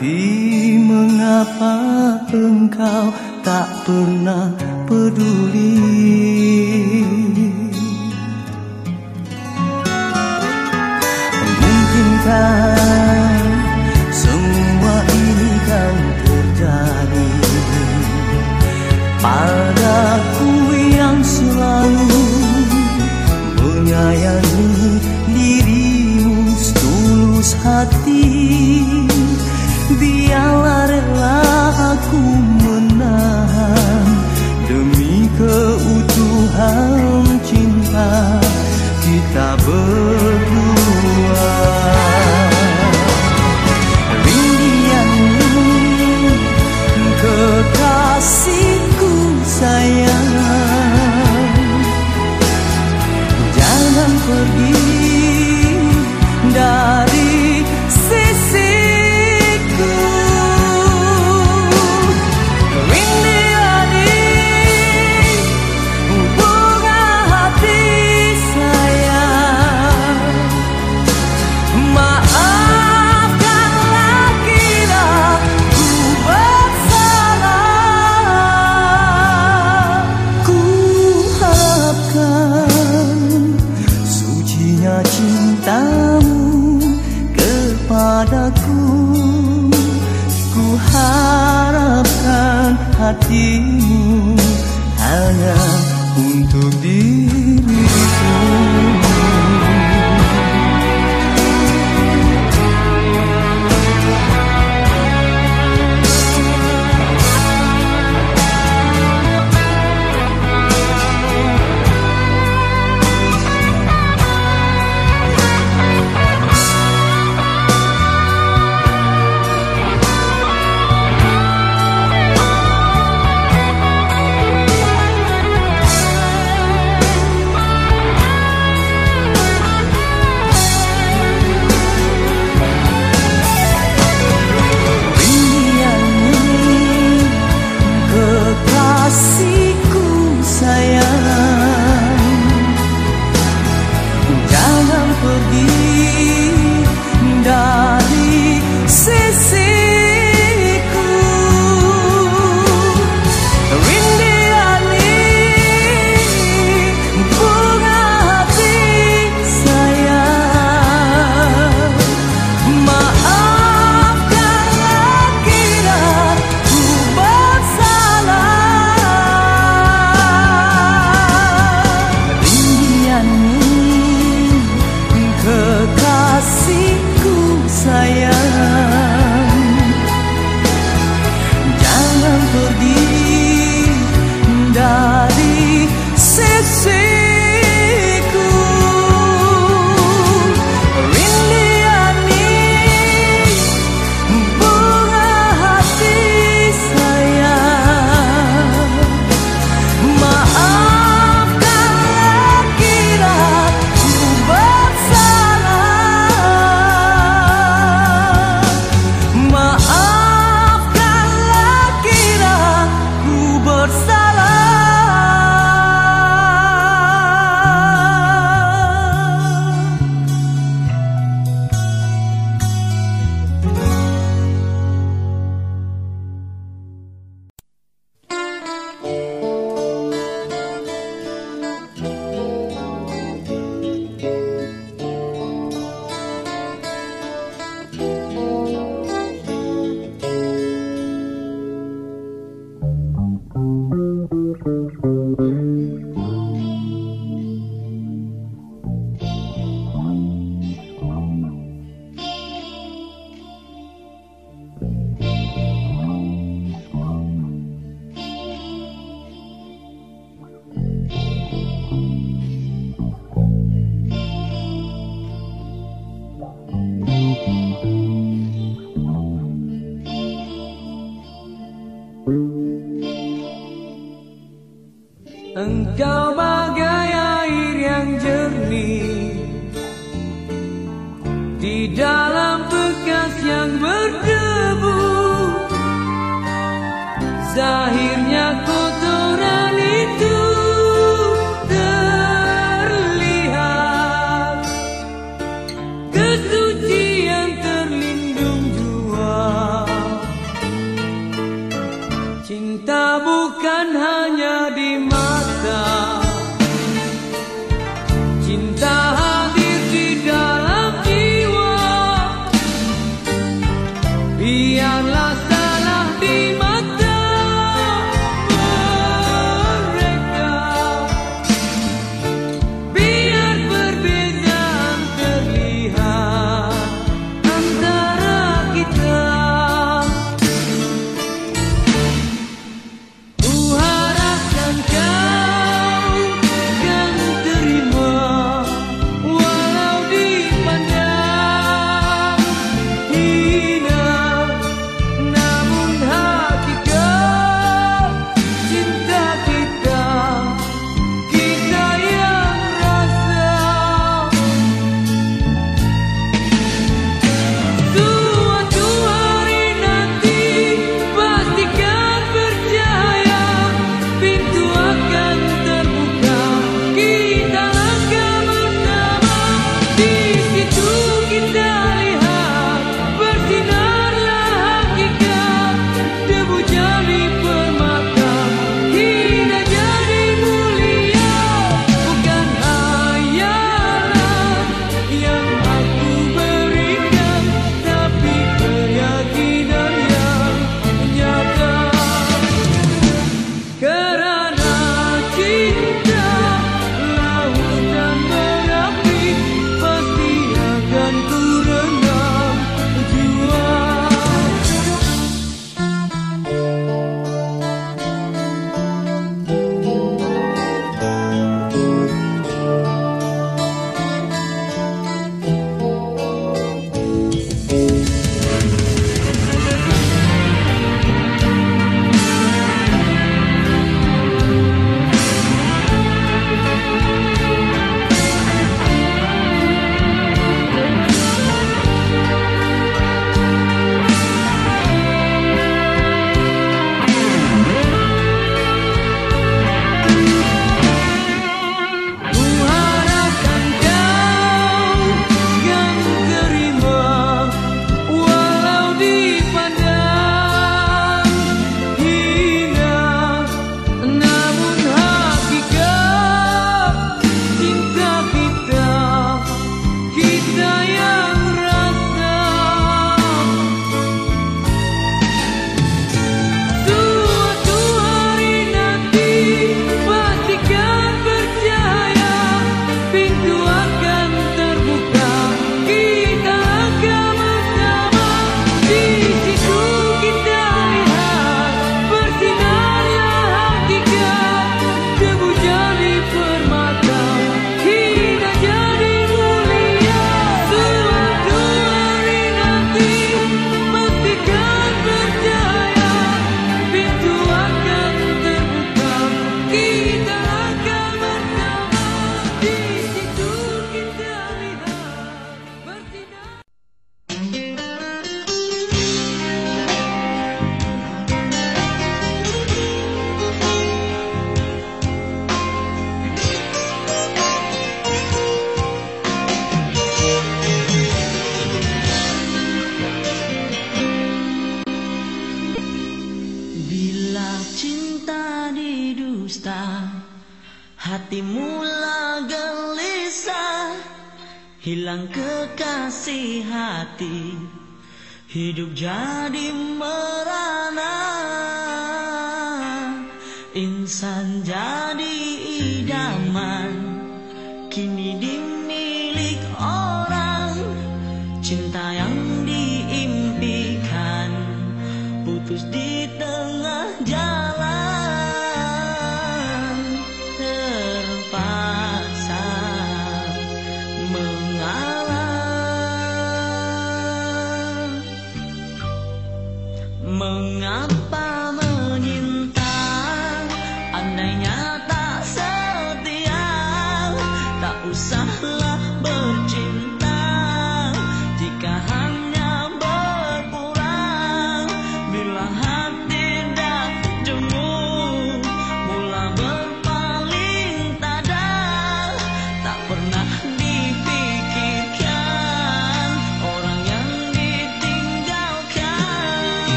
Tapi mengapa engkau tak pernah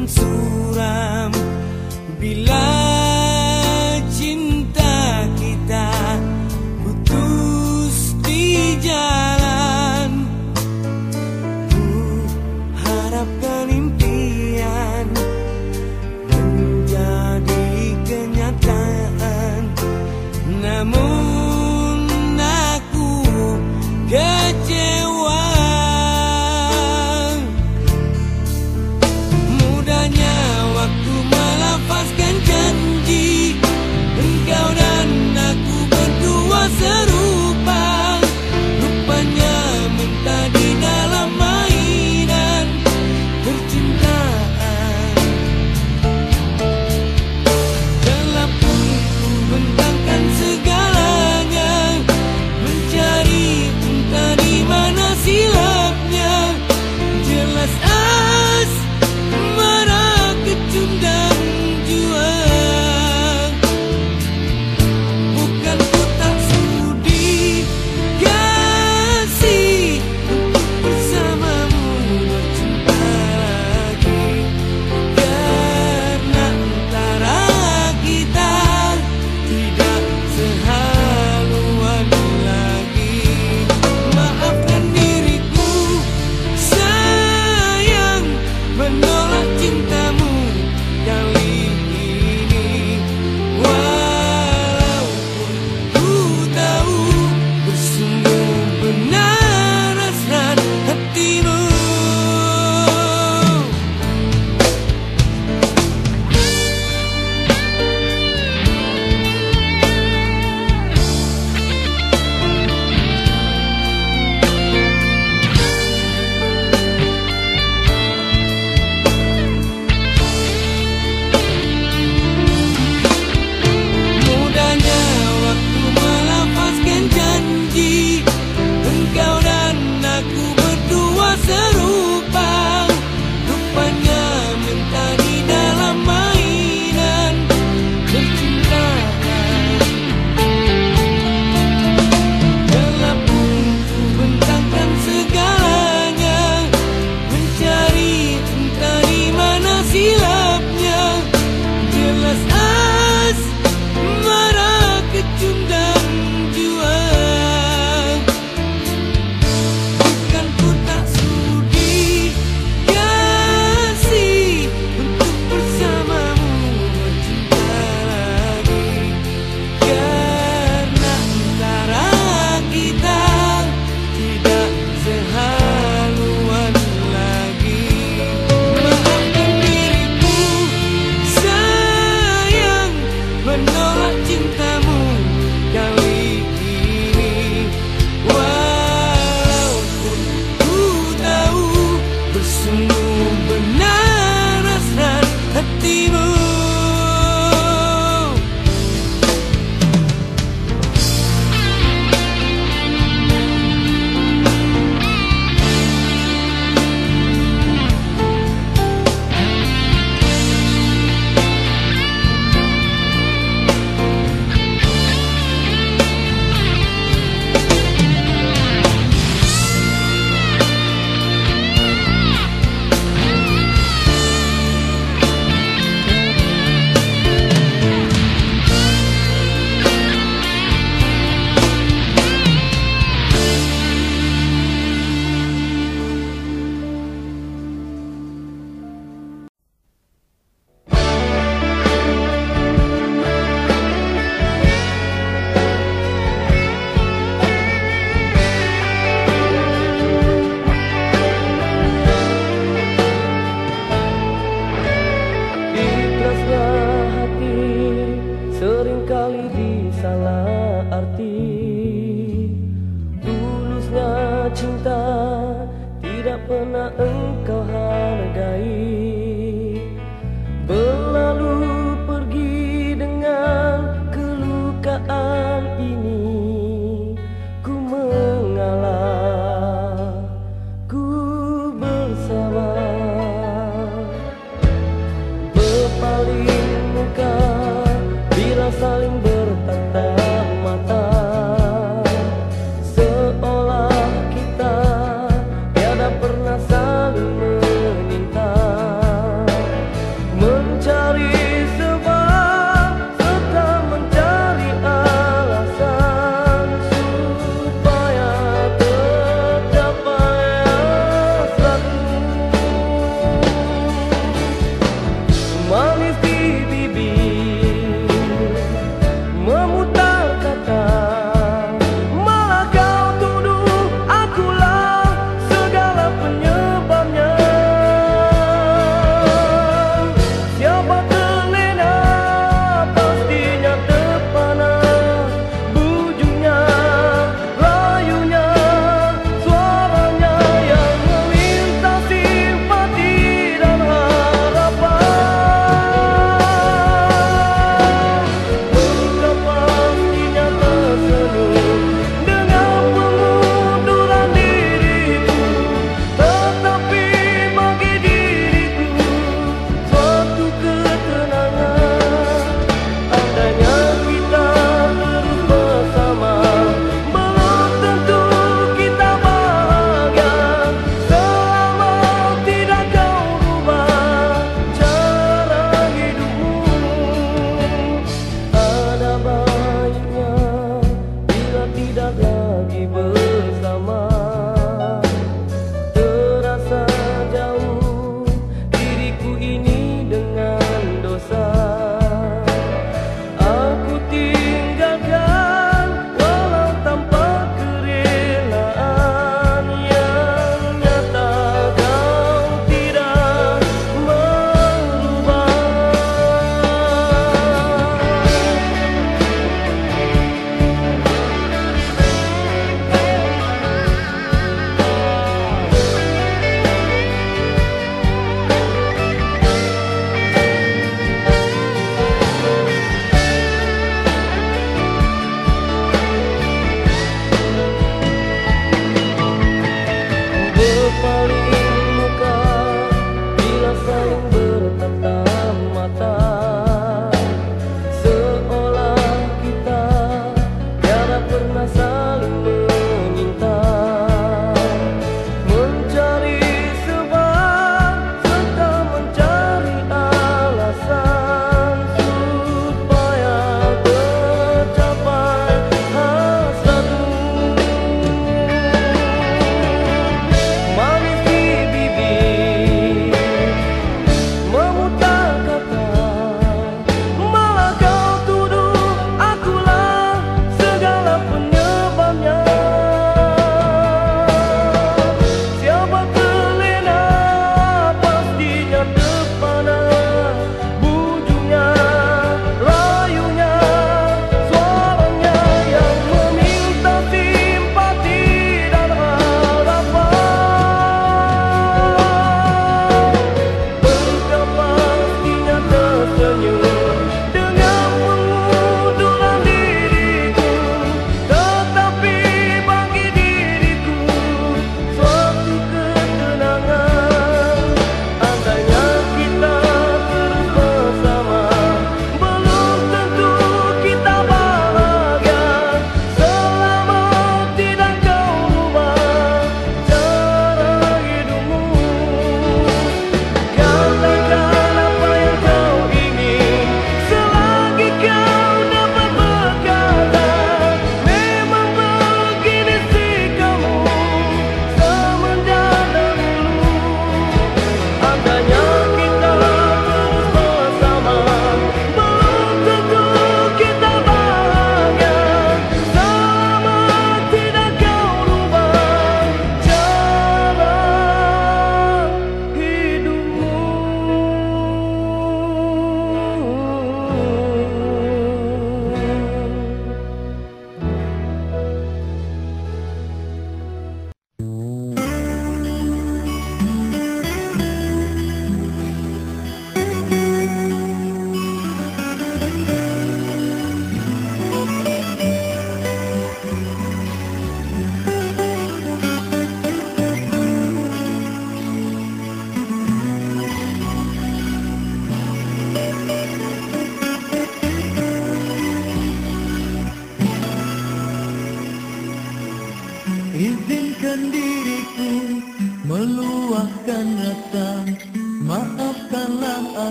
yang suram. Bila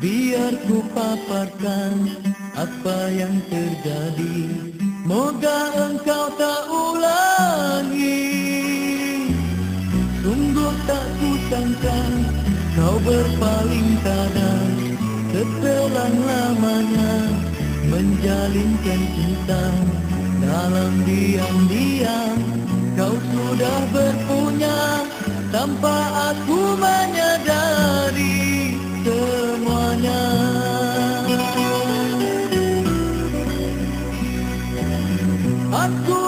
biar ku paparkan apa yang terjadi. Moga engkau tak ulangi. Sungguh tak kusangka kau berpaling tanah setelah lamanya menjalinkan cinta dalam diam-diam kau sudah berpunya tanpa aku menyadari semuanya Aku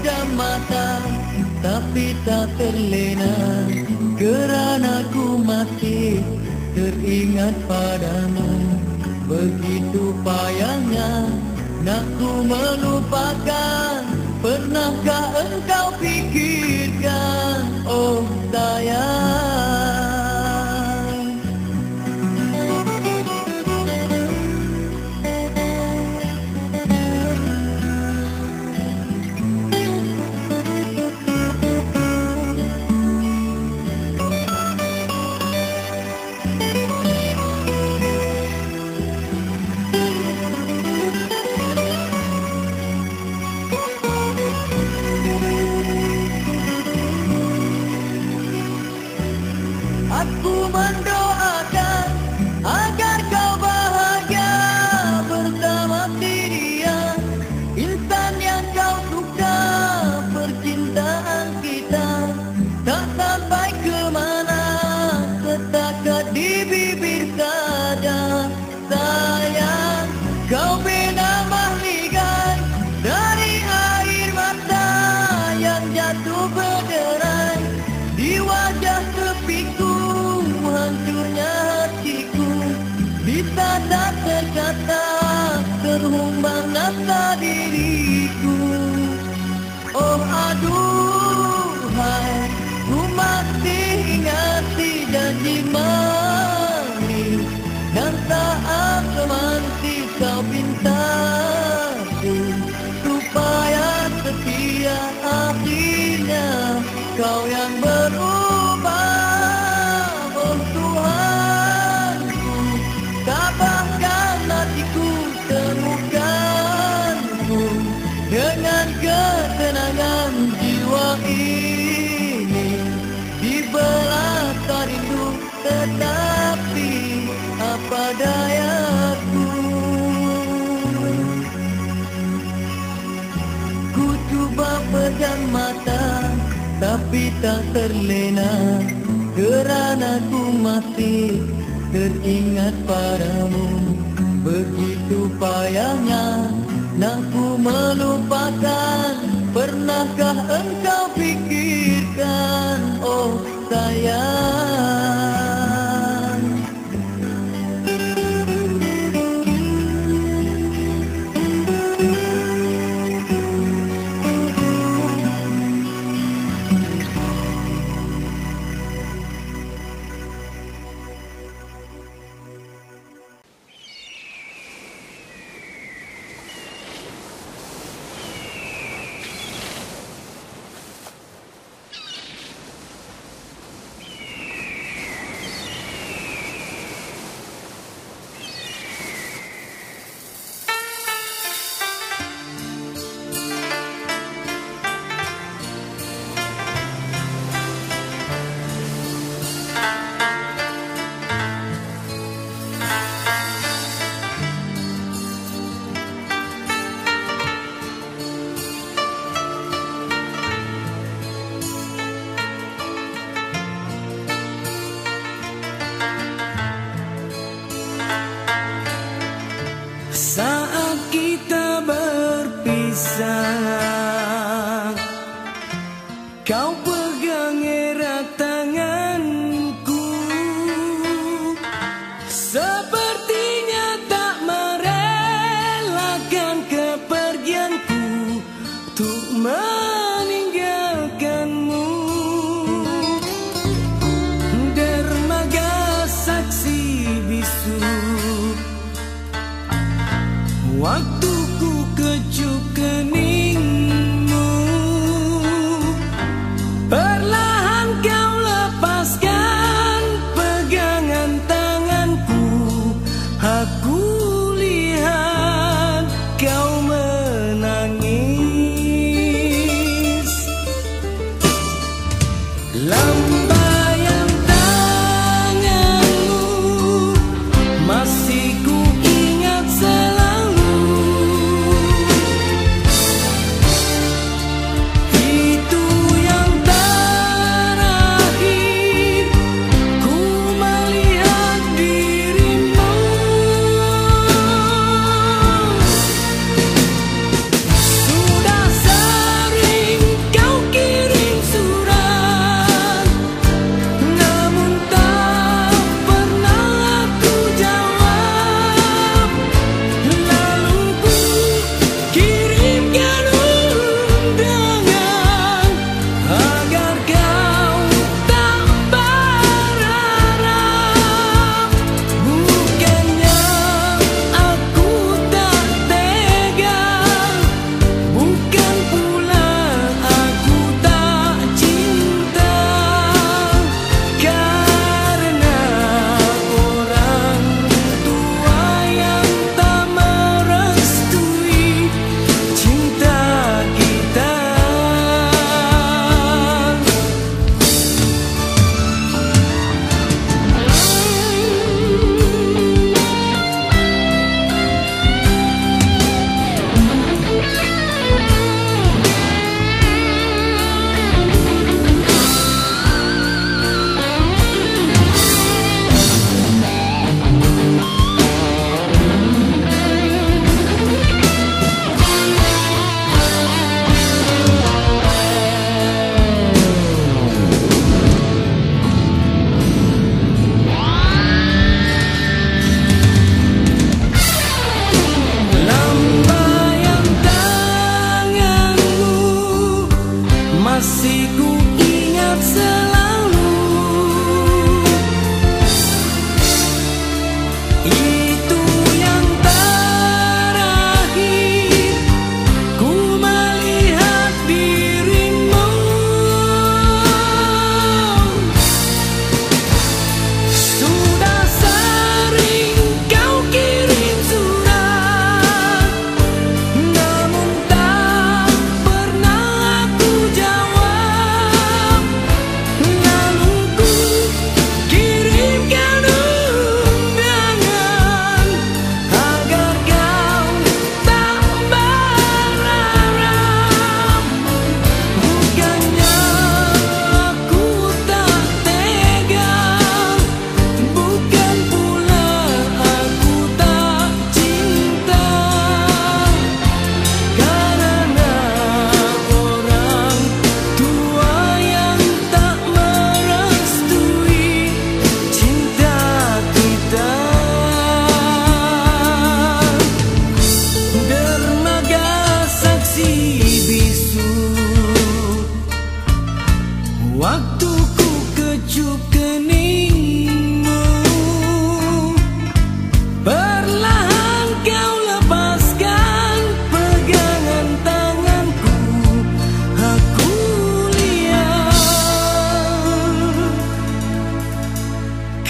pejam mata Tapi tak terlena. Kerana ku masih teringat padamu. Begitu payahnya nak ku melupakan. Pernahkah engkau fikirkan Oh sayang?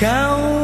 Kau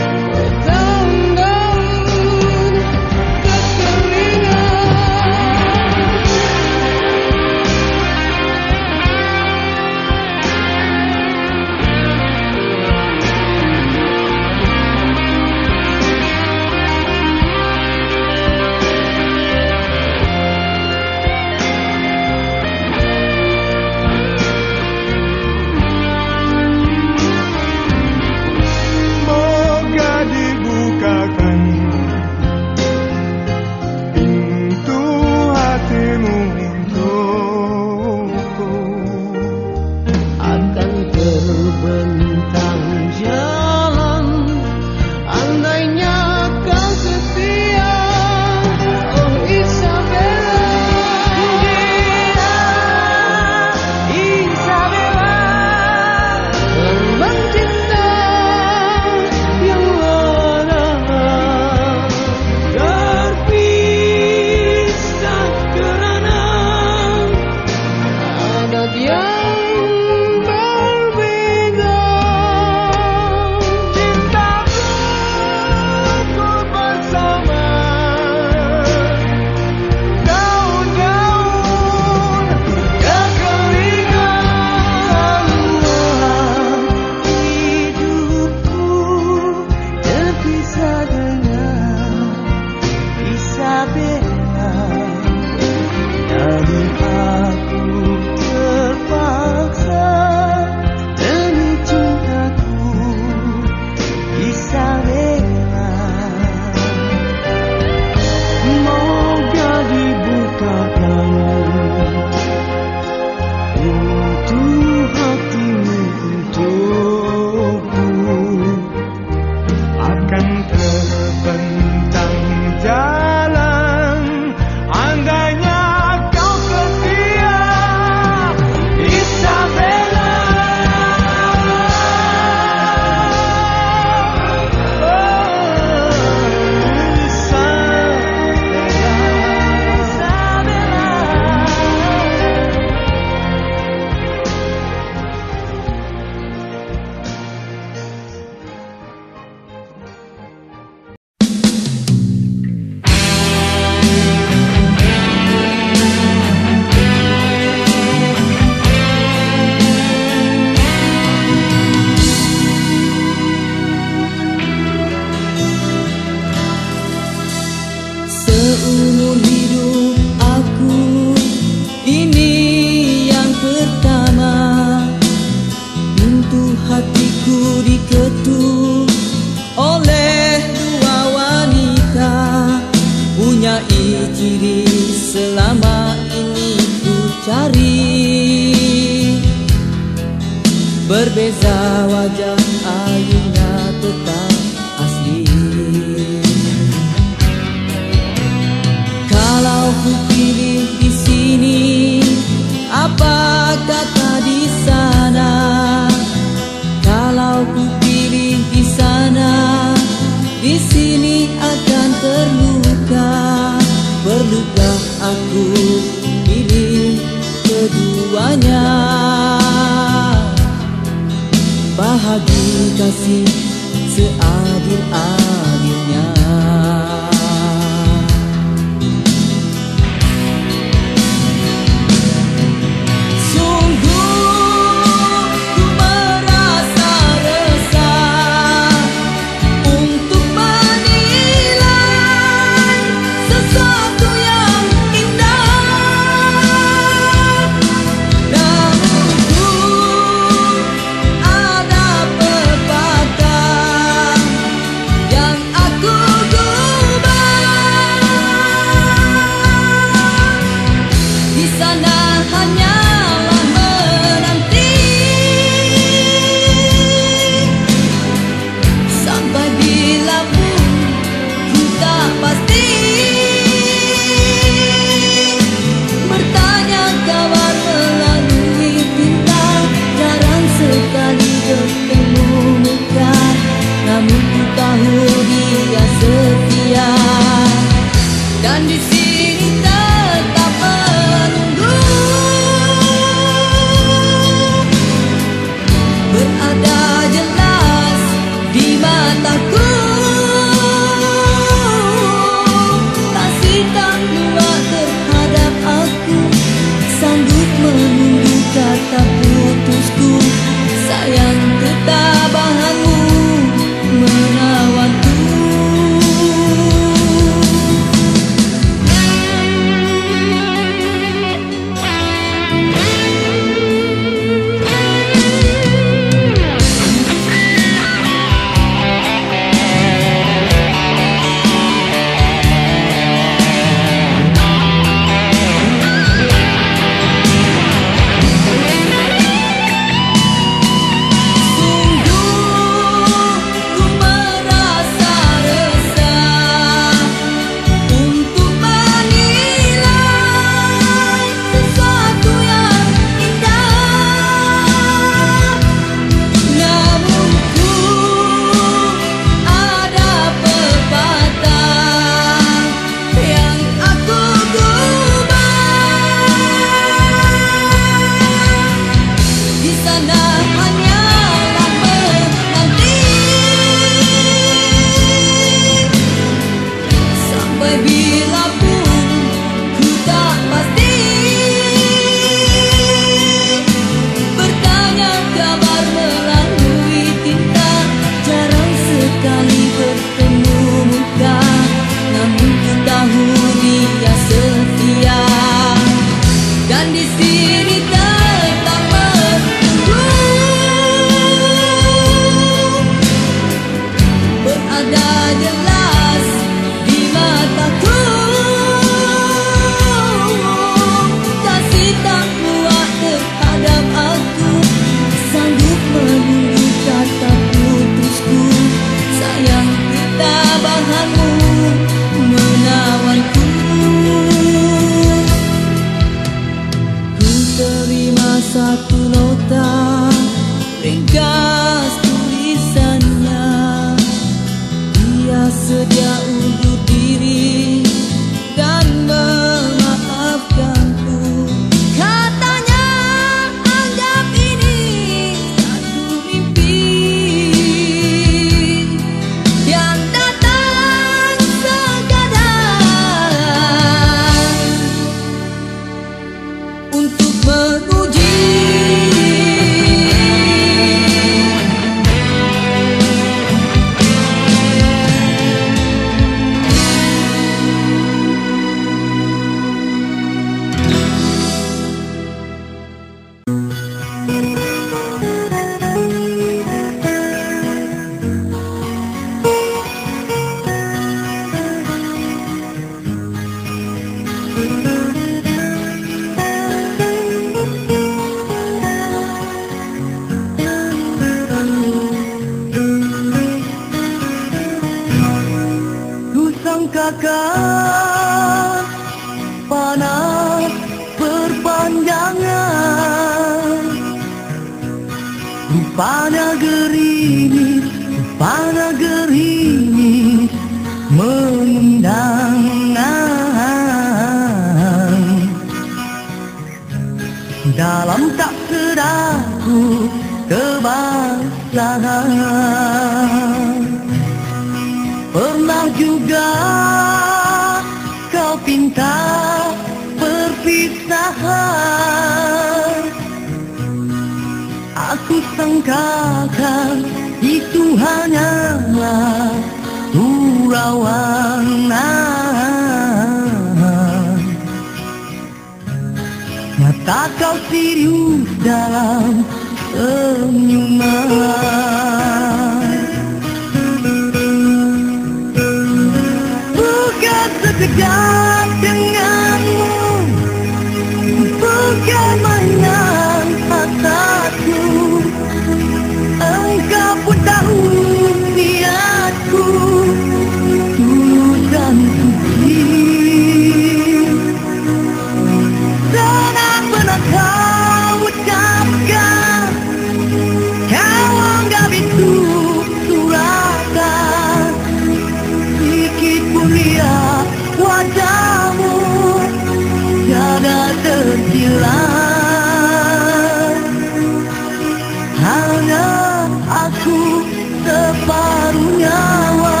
separuh nyawa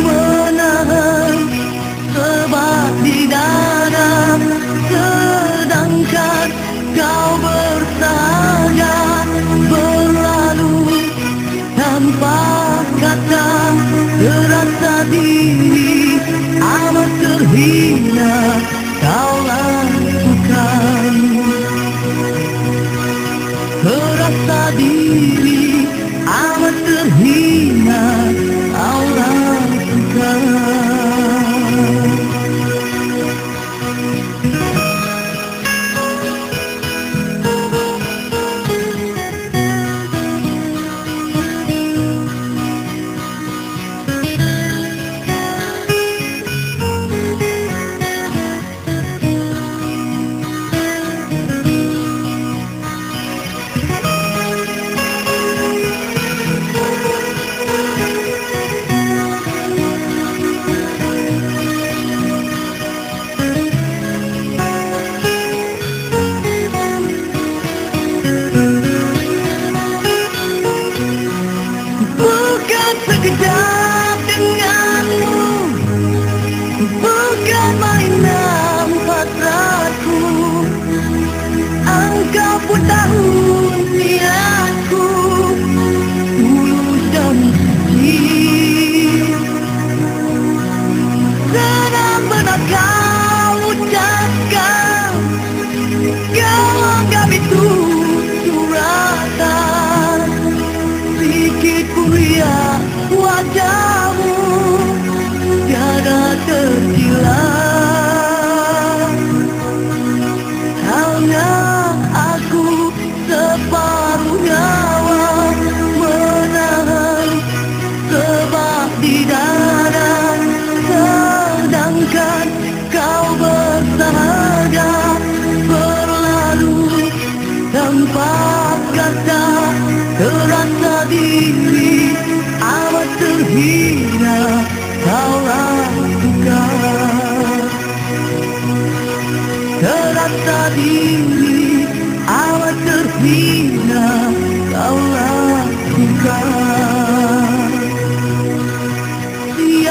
menahan hebat di dalam sedangkan kau bersaja berlalu tanpa kata terasa diri amat terhina.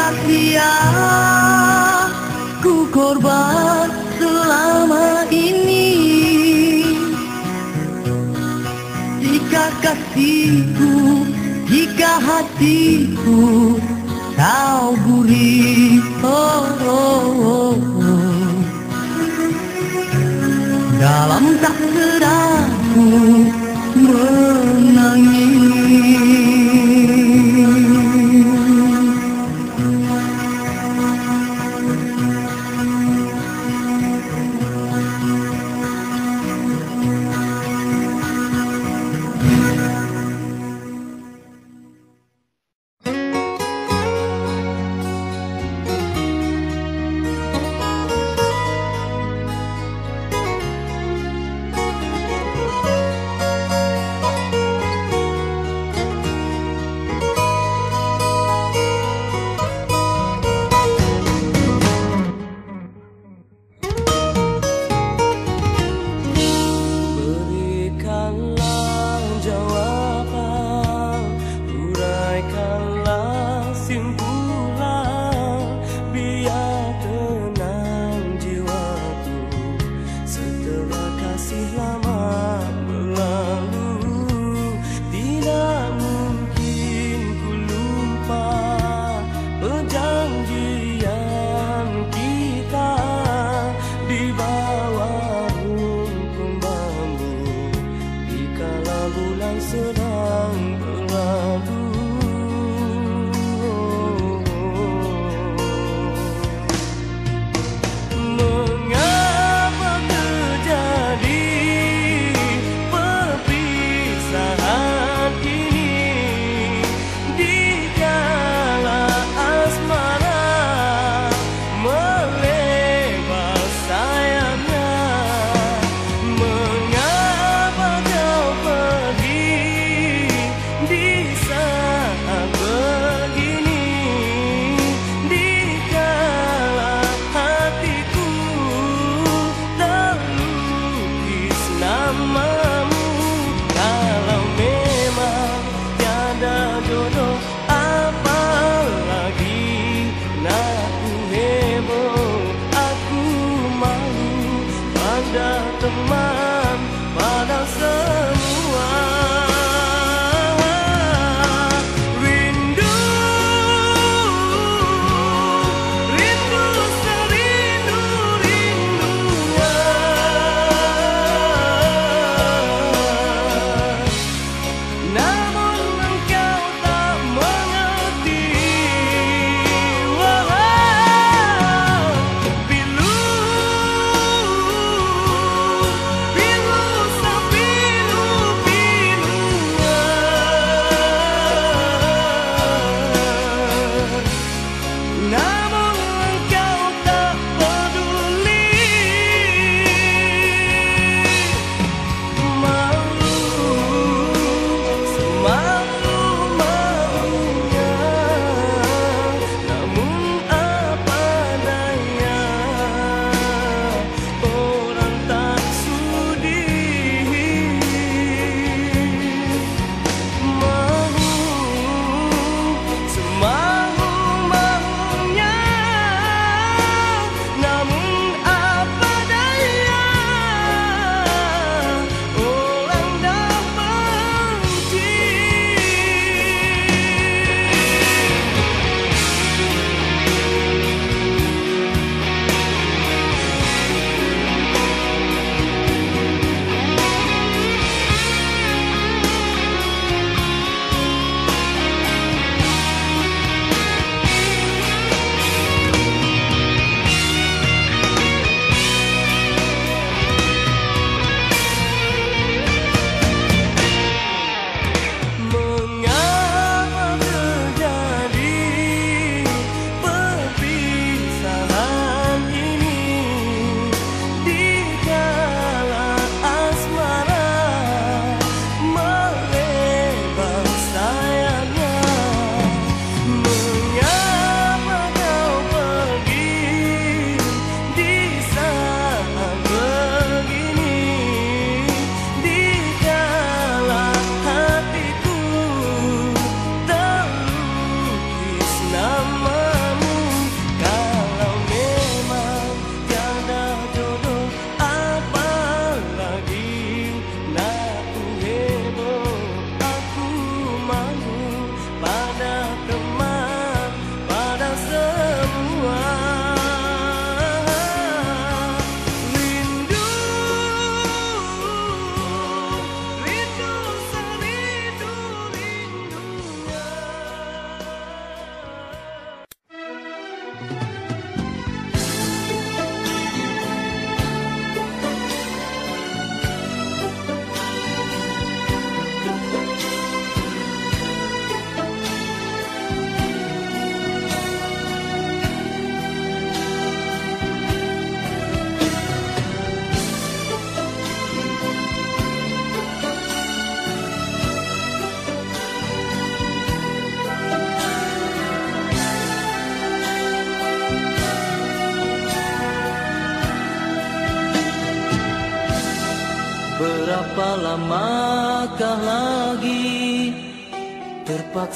tak ku korban selama ini jika kasihku jika hatiku kau gurih oh, oh, oh, oh. dalam tak seraku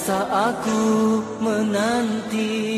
Aku menanti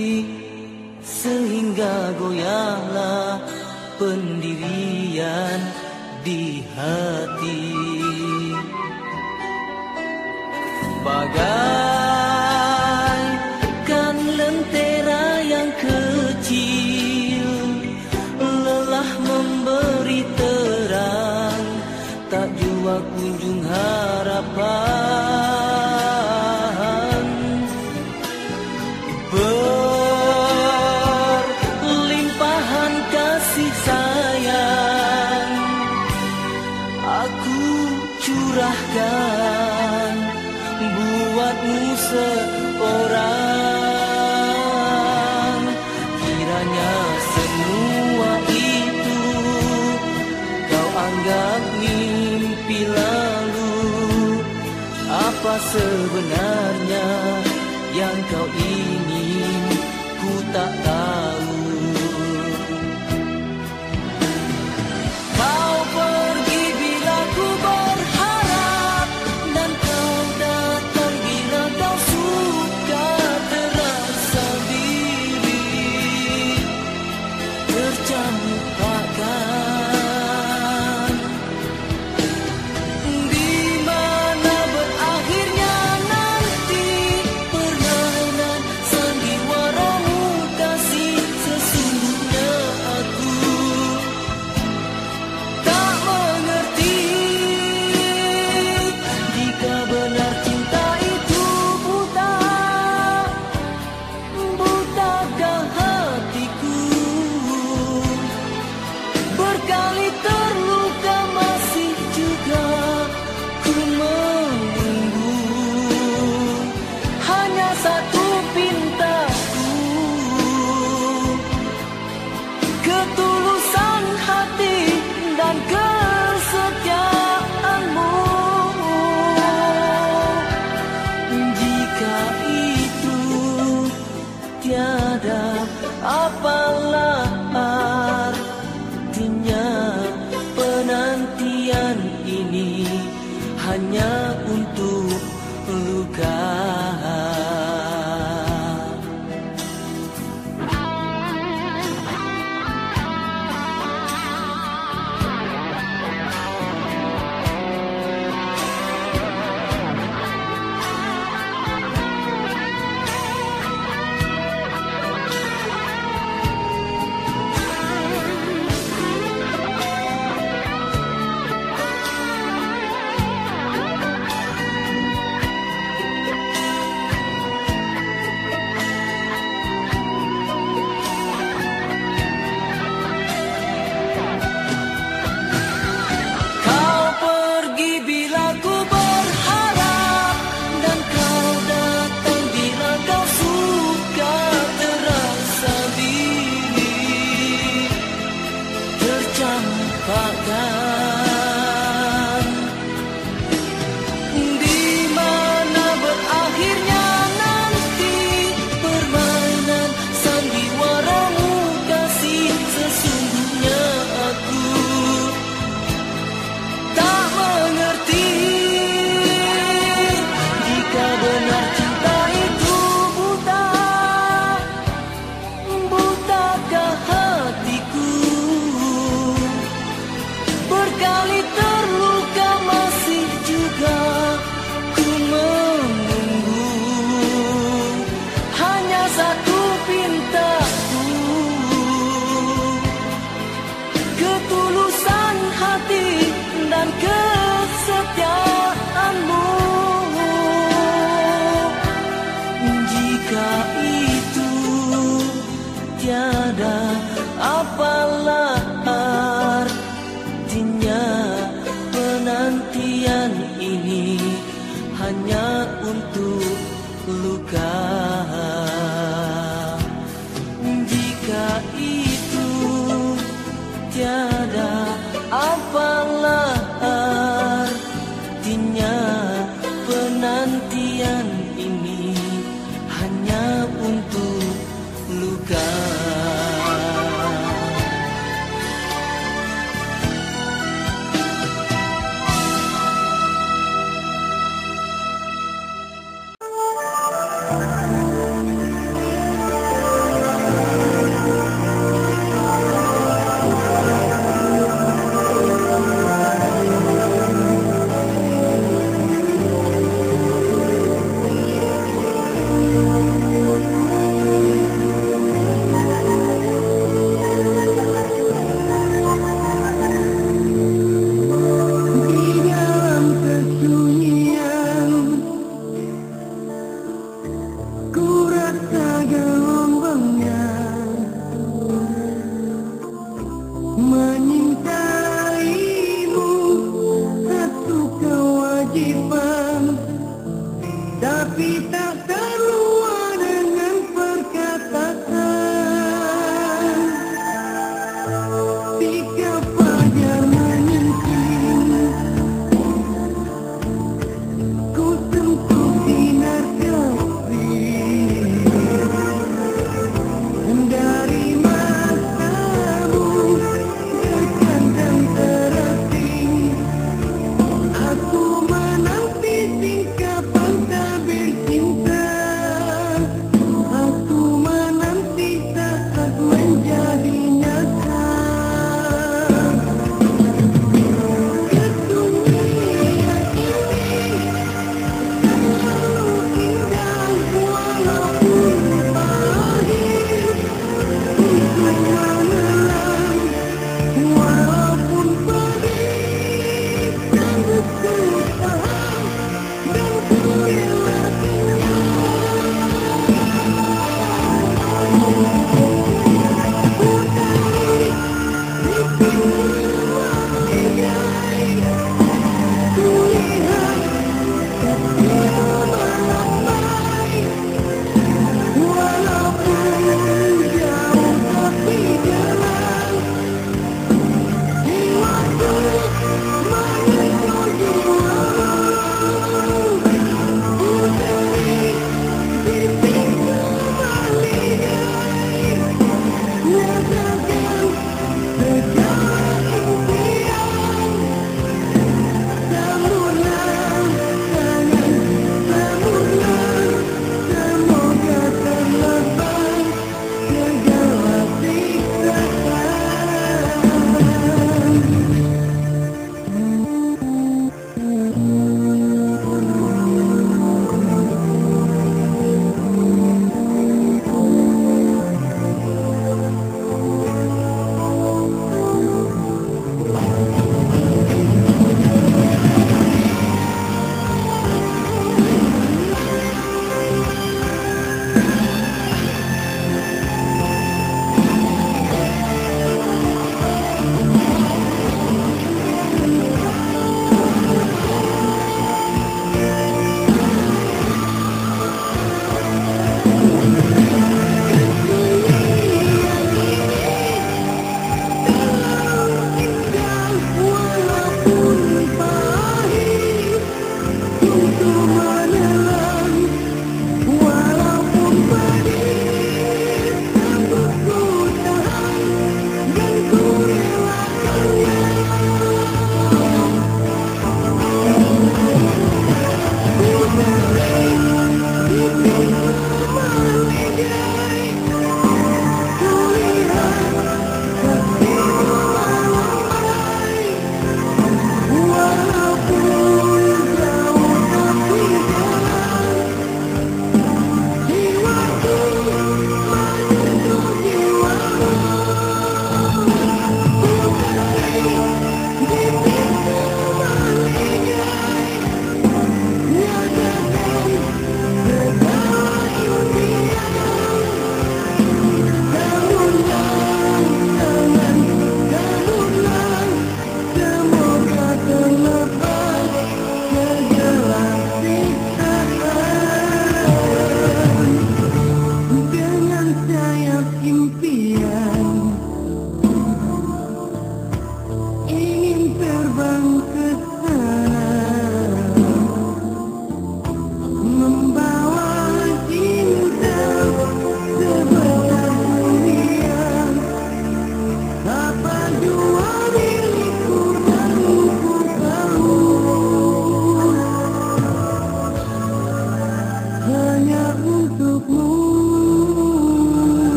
calito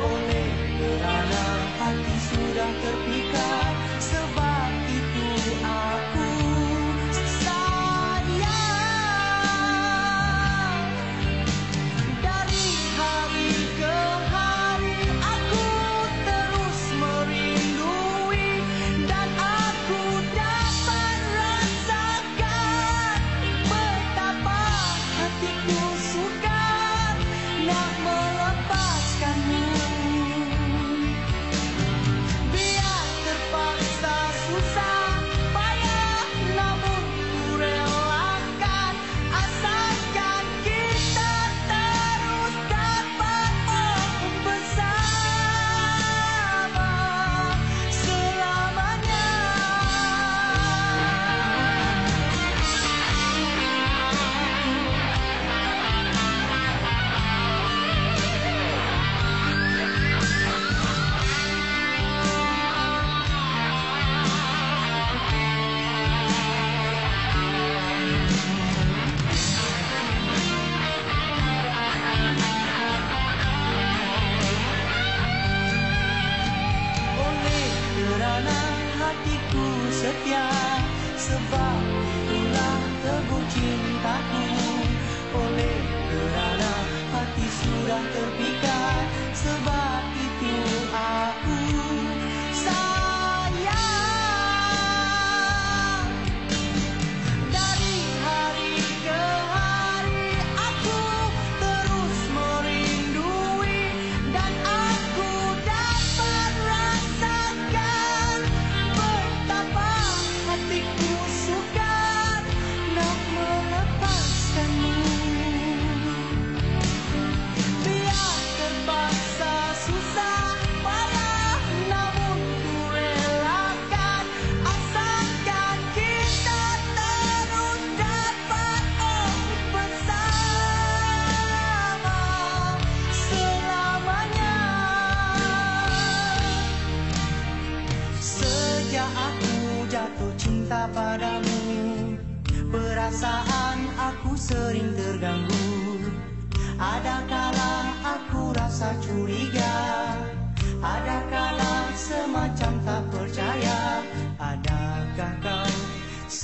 oleh kerana hati sudah terpikat.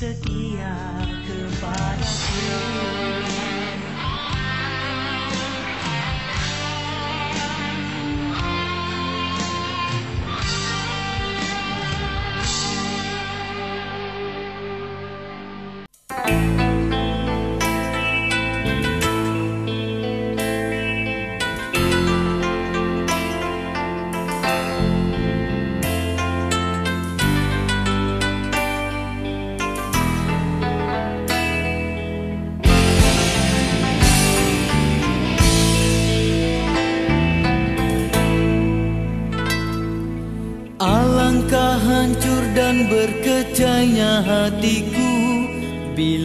Setia kepada kita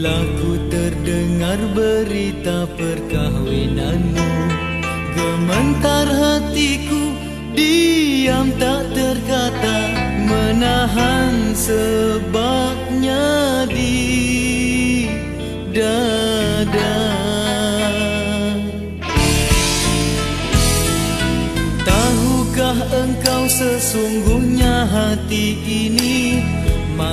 Bila ku terdengar berita perkahwinanmu. Gementar hatiku diam tak terkata Menahan sebabnya di dada. Tahukah engkau sesungguhnya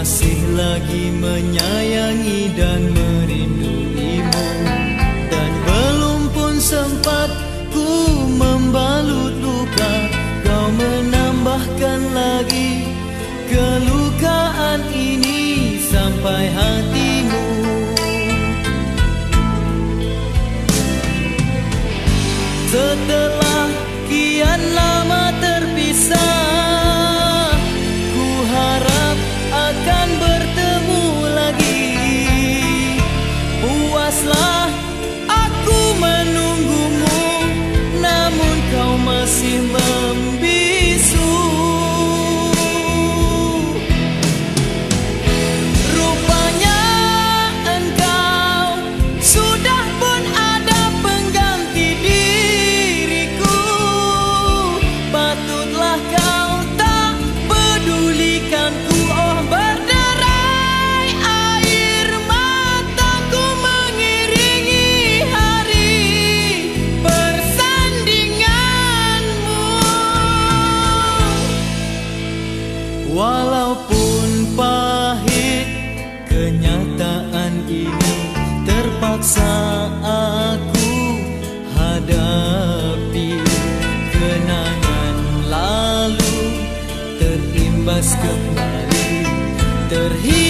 Masih lagi menyayangi dan merinduimu. Dan belum pun sempat ku membalut luka Kau menambahkan lagi kelukaan ini sampai hatimu Walaupun pahit kenyataan ini terpaksa aku hadapi. Kenangan lalu terimbas kembali terhiris